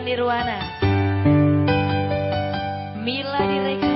Nirwana. Mila Direka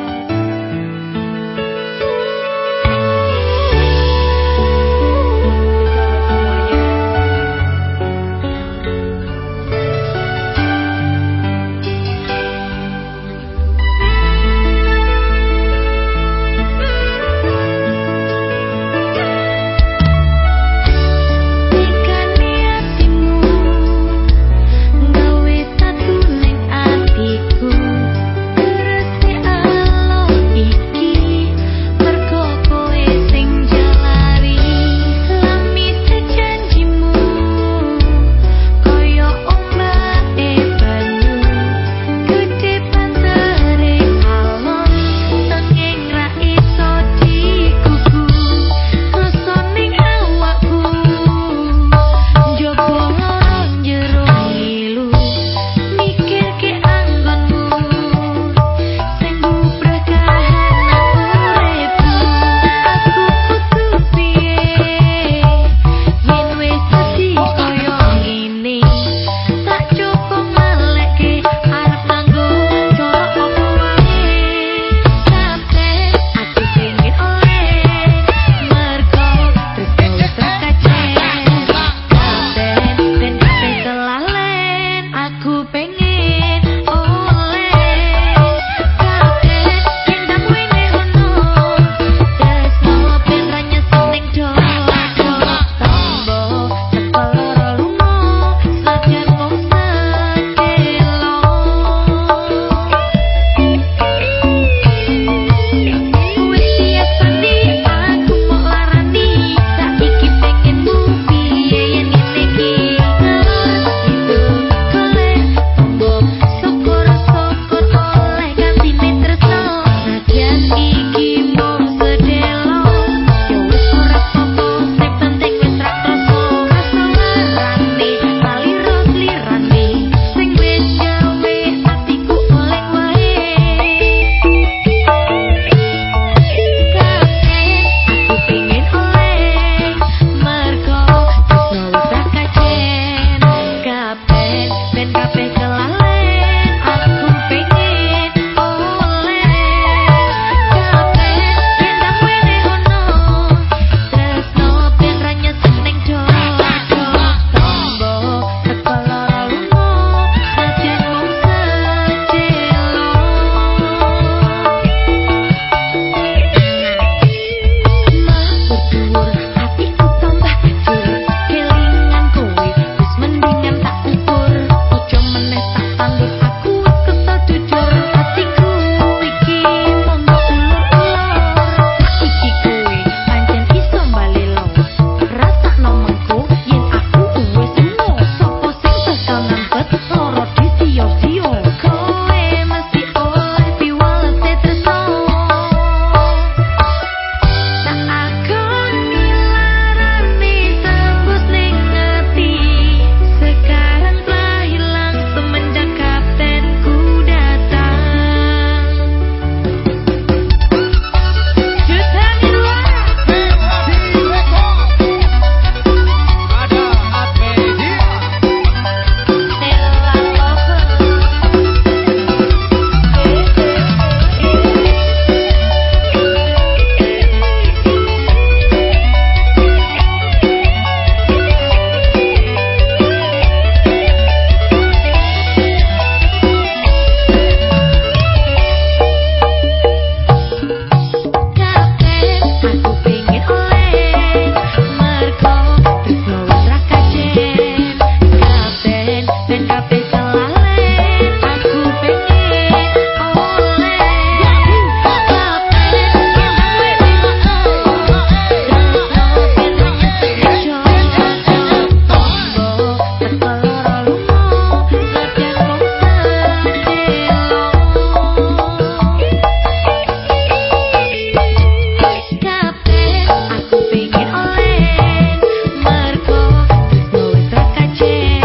again.